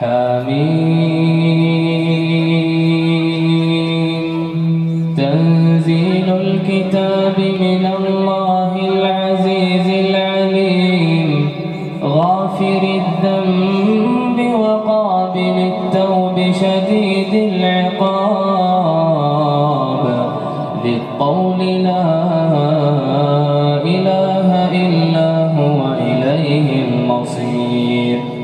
حميم. تنزيل الكتاب من الله العزيز العليم. غافر الذنب وقابل التوب شديد العقاب. ذي لا إله إلا هو إليه المصير.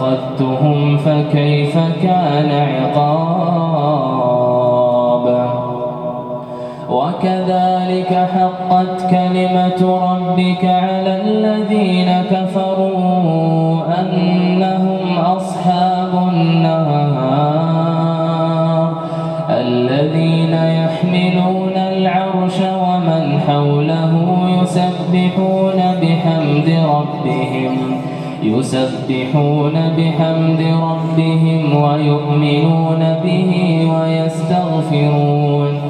فأخذتهم فكيف كان عقابا وكذلك حقت كلمة ربك على الذين كفروا يسبحون بحمد ربهم ويؤمنون به ويستغفرون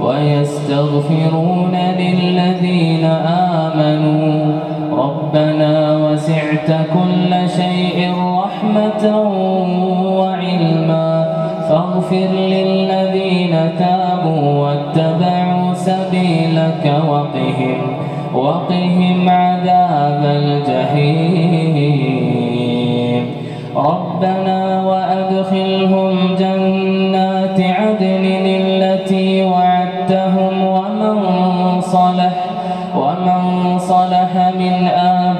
ويستغفرون للذين آمنوا ربنا وسعت كل شيء رحمة وعلما فاغفر للذين تابوا واتبعوا سبيلك وقهم وقهم عذاب الجحيم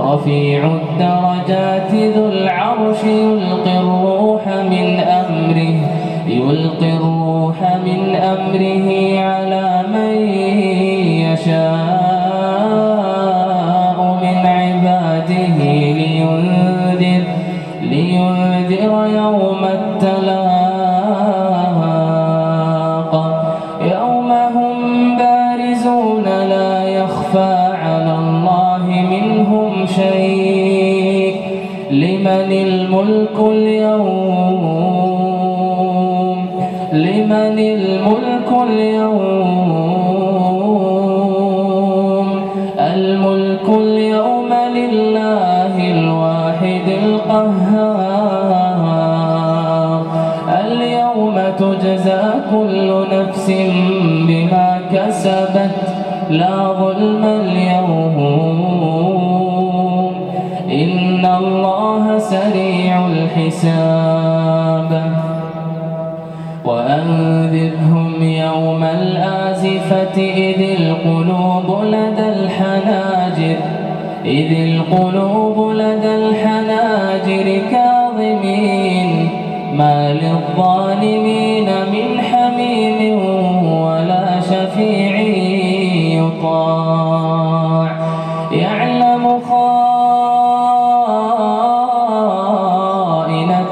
رفيع الدرجات ذو العرش يلقي الروح من أمره يلقي الروح من أمره. لمن الملك اليوم؟ لمن الملك اليوم؟ الملك اليوم لله الواحد القهار. اليوم تجزى كل نفس بما كسبت. لا ظلم اليوم. إن الله سريع الحساب وأنذرهم يوم الآزفة إذ القلوب لدى الحناجر إذ القلوب لدى الحناجر كاظمين ما للظالمين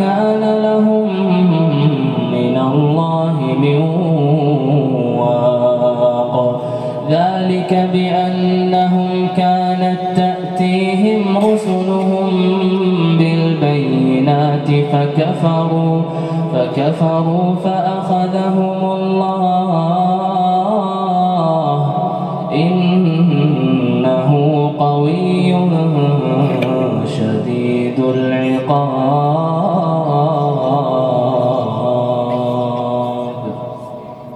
كان لهم من الله من واق. ذلك بأنهم كانت تأتيهم رسلهم بالبينات فكفروا فكفروا فأخذهم